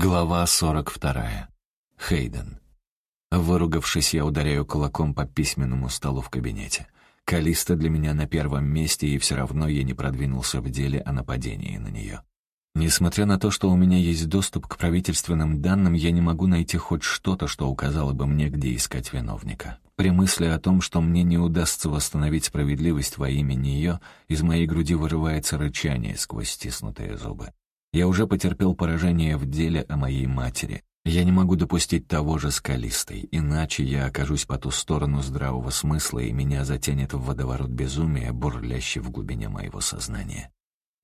Глава 42. Хейден. Выругавшись, я ударяю кулаком по письменному столу в кабинете. Калиста для меня на первом месте, и все равно я не продвинулся в деле о нападении на нее. Несмотря на то, что у меня есть доступ к правительственным данным, я не могу найти хоть что-то, что указало бы мне, где искать виновника. При мысли о том, что мне не удастся восстановить справедливость во имя нее, из моей груди вырывается рычание сквозь стиснутые зубы. Я уже потерпел поражение в деле о моей матери. Я не могу допустить того же с Калистой, иначе я окажусь по ту сторону здравого смысла, и меня затянет в водоворот безумия, бурлящий в глубине моего сознания.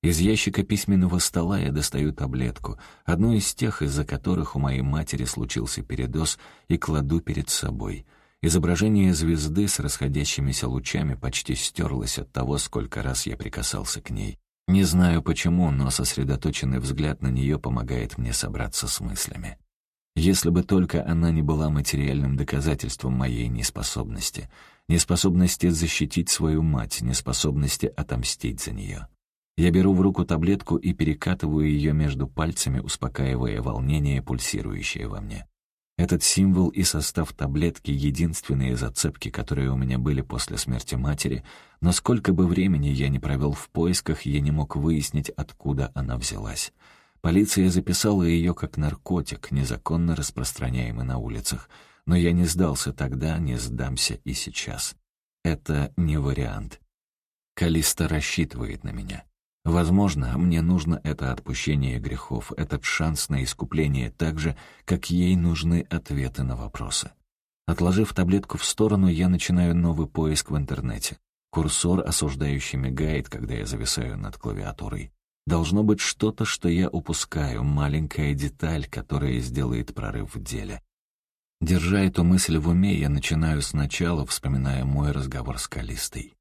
Из ящика письменного стола я достаю таблетку, одну из тех, из-за которых у моей матери случился передоз, и кладу перед собой. Изображение звезды с расходящимися лучами почти стерлось от того, сколько раз я прикасался к ней. Не знаю почему, но сосредоточенный взгляд на нее помогает мне собраться с мыслями. Если бы только она не была материальным доказательством моей неспособности, неспособности защитить свою мать, неспособности отомстить за нее. Я беру в руку таблетку и перекатываю ее между пальцами, успокаивая волнение, пульсирующее во мне. Этот символ и состав таблетки — единственные зацепки, которые у меня были после смерти матери, но сколько бы времени я не провел в поисках, я не мог выяснить, откуда она взялась. Полиция записала ее как наркотик, незаконно распространяемый на улицах, но я не сдался тогда, не сдамся и сейчас. Это не вариант. Калиста рассчитывает на меня. Возможно, мне нужно это отпущение грехов, этот шанс на искупление так же, как ей нужны ответы на вопросы. Отложив таблетку в сторону, я начинаю новый поиск в интернете. Курсор осуждающий мигает, когда я зависаю над клавиатурой. Должно быть что-то, что я упускаю, маленькая деталь, которая сделает прорыв в деле. Держа эту мысль в уме, я начинаю сначала, вспоминая мой разговор с Калистой.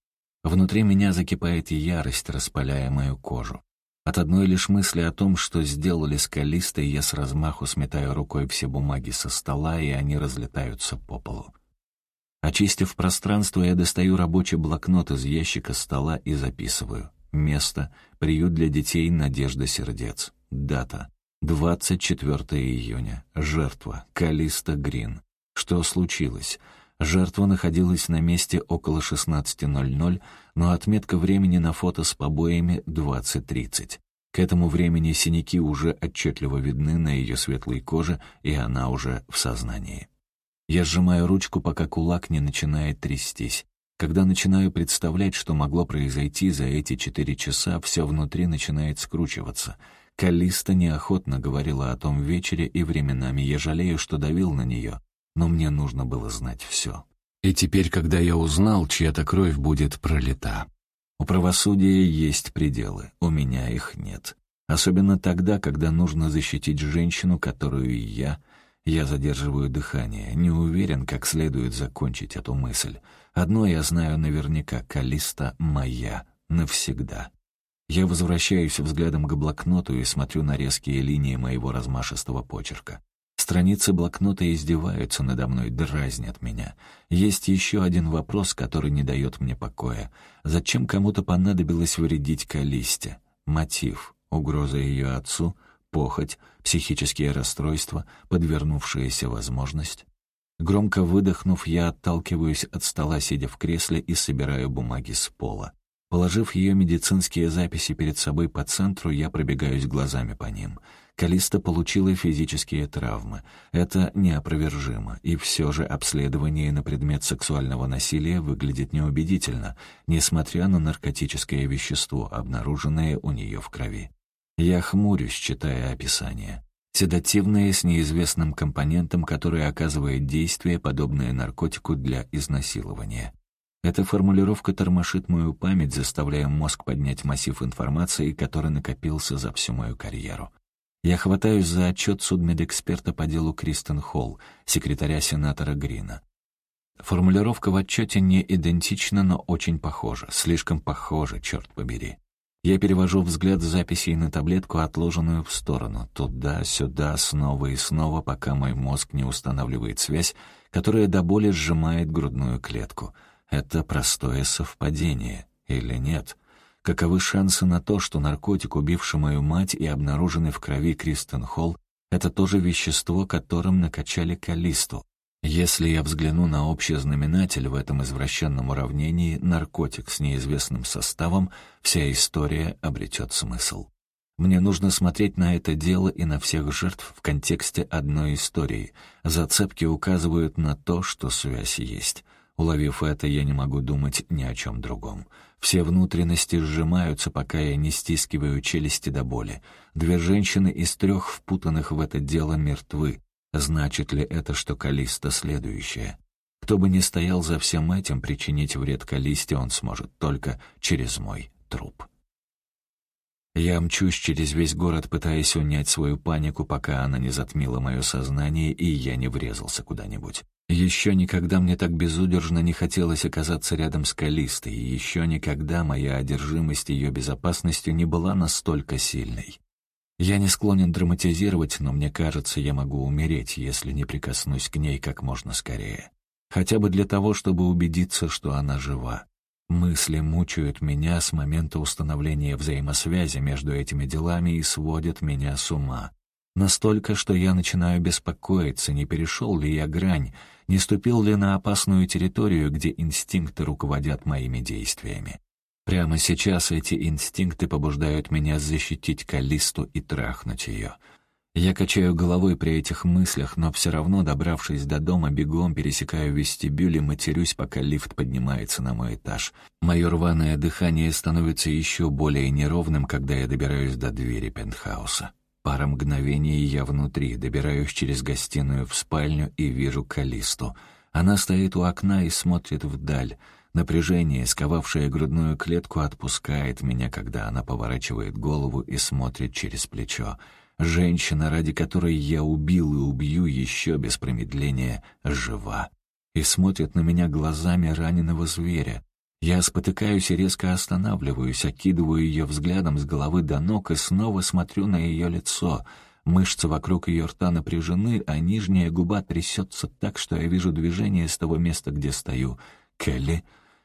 Внутри меня закипает ярость, распаляя мою кожу. От одной лишь мысли о том, что сделали с Калистой, я с размаху сметаю рукой все бумаги со стола, и они разлетаются по полу. Очистив пространство, я достаю рабочий блокнот из ящика стола и записываю. Место — приют для детей «Надежда сердец». Дата — 24 июня. Жертва — Калиста Грин. Что случилось? Жертва находилась на месте около 16.00, но отметка времени на фото с побоями 20.30. К этому времени синяки уже отчетливо видны на ее светлой коже, и она уже в сознании. Я сжимаю ручку, пока кулак не начинает трястись. Когда начинаю представлять, что могло произойти за эти четыре часа, все внутри начинает скручиваться. Калиста неохотно говорила о том вечере, и временами я жалею, что давил на нее но мне нужно было знать все. И теперь, когда я узнал, чья-то кровь будет пролита. У правосудия есть пределы, у меня их нет. Особенно тогда, когда нужно защитить женщину, которую я... Я задерживаю дыхание, не уверен, как следует закончить эту мысль. Одно я знаю наверняка, Калиста моя, навсегда. Я возвращаюсь взглядом к блокноту и смотрю на резкие линии моего размашистого почерка. Страницы блокнота издеваются надо мной, дразнят меня. Есть еще один вопрос, который не дает мне покоя. Зачем кому-то понадобилось вредить Калисте? Мотив, угроза ее отцу, похоть, психические расстройства, подвернувшаяся возможность. Громко выдохнув, я отталкиваюсь от стола, сидя в кресле, и собираю бумаги с пола. Положив ее медицинские записи перед собой по центру, я пробегаюсь глазами по ним — Калиста получила физические травмы. Это неопровержимо, и все же обследование на предмет сексуального насилия выглядит неубедительно, несмотря на наркотическое вещество, обнаруженное у нее в крови. Я хмурюсь, читая описание. Седативное с неизвестным компонентом, который оказывает действие, подобное наркотику для изнасилования. Эта формулировка тормошит мою память, заставляя мозг поднять массив информации, который накопился за всю мою карьеру. Я хватаюсь за отчет судмедэксперта по делу Кристен Холл, секретаря сенатора Грина. Формулировка в отчете не идентична, но очень похожа. Слишком похожа, черт побери. Я перевожу взгляд с записей на таблетку, отложенную в сторону, туда-сюда, снова и снова, пока мой мозг не устанавливает связь, которая до боли сжимает грудную клетку. Это простое совпадение или нет? Каковы шансы на то, что наркотик, убивший мою мать и обнаруженный в крови Кристен Холл, Это тоже вещество, которым накачали Калисту. Если я взгляну на общий знаменатель в этом извращенном уравнении наркотик с неизвестным составом, вся история обретет смысл. Мне нужно смотреть на это дело и на всех жертв в контексте одной истории. Зацепки указывают на то, что связь есть. Уловив это, я не могу думать ни о чем другом. Все внутренности сжимаются, пока я не стискиваю челюсти до боли. Две женщины из трех впутанных в это дело мертвы. Значит ли это, что Калиста следующая? Кто бы ни стоял за всем этим, причинить вред Калисте он сможет только через мой труп. Я мчусь через весь город, пытаясь унять свою панику, пока она не затмила мое сознание, и я не врезался куда-нибудь. Еще никогда мне так безудержно не хотелось оказаться рядом с Калистой, и еще никогда моя одержимость ее безопасностью не была настолько сильной. Я не склонен драматизировать, но мне кажется, я могу умереть, если не прикоснусь к ней как можно скорее. Хотя бы для того, чтобы убедиться, что она жива. Мысли мучают меня с момента установления взаимосвязи между этими делами и сводят меня с ума. Настолько, что я начинаю беспокоиться, не перешел ли я грань, не ступил ли на опасную территорию, где инстинкты руководят моими действиями. Прямо сейчас эти инстинкты побуждают меня защитить Калисту и трахнуть ее. Я качаю головой при этих мыслях, но все равно, добравшись до дома, бегом пересекаю вестибюль и матерюсь, пока лифт поднимается на мой этаж. Мое рваное дыхание становится еще более неровным, когда я добираюсь до двери пентхауса. Пара мгновений я внутри, добираюсь через гостиную в спальню и вижу Калисту. Она стоит у окна и смотрит вдаль. Напряжение, сковавшее грудную клетку, отпускает меня, когда она поворачивает голову и смотрит через плечо. Женщина, ради которой я убил и убью еще без промедления, жива. И смотрит на меня глазами раненого зверя. Я спотыкаюсь и резко останавливаюсь, окидываю ее взглядом с головы до ног и снова смотрю на ее лицо. Мышцы вокруг ее рта напряжены, а нижняя губа трясется так, что я вижу движение с того места, где стою. «Келли?»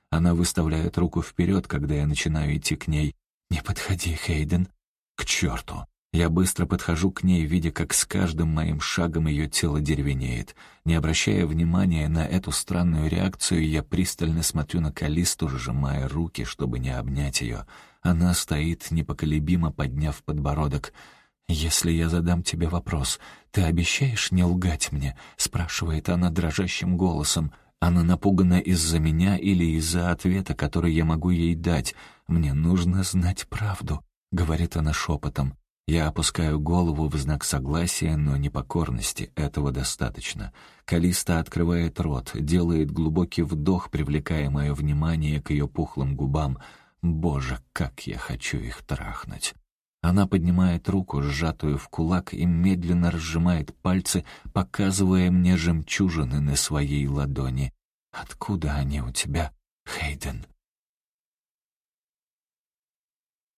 Она выставляет руку вперед, когда я начинаю идти к ней. «Не подходи, Хейден». «К черту!» Я быстро подхожу к ней, видя, как с каждым моим шагом ее тело деревенеет. Не обращая внимания на эту странную реакцию, я пристально смотрю на Калисту, сжимая руки, чтобы не обнять ее. Она стоит, непоколебимо подняв подбородок. «Если я задам тебе вопрос, ты обещаешь не лгать мне?» — спрашивает она дрожащим голосом. Она напугана из-за меня или из-за ответа, который я могу ей дать. «Мне нужно знать правду», — говорит она шепотом. Я опускаю голову в знак согласия, но непокорности. Этого достаточно. Калиста открывает рот, делает глубокий вдох, привлекая мое внимание к ее пухлым губам. Боже, как я хочу их трахнуть. Она поднимает руку, сжатую в кулак, и медленно разжимает пальцы, показывая мне жемчужины на своей ладони. «Откуда они у тебя, Хейден?»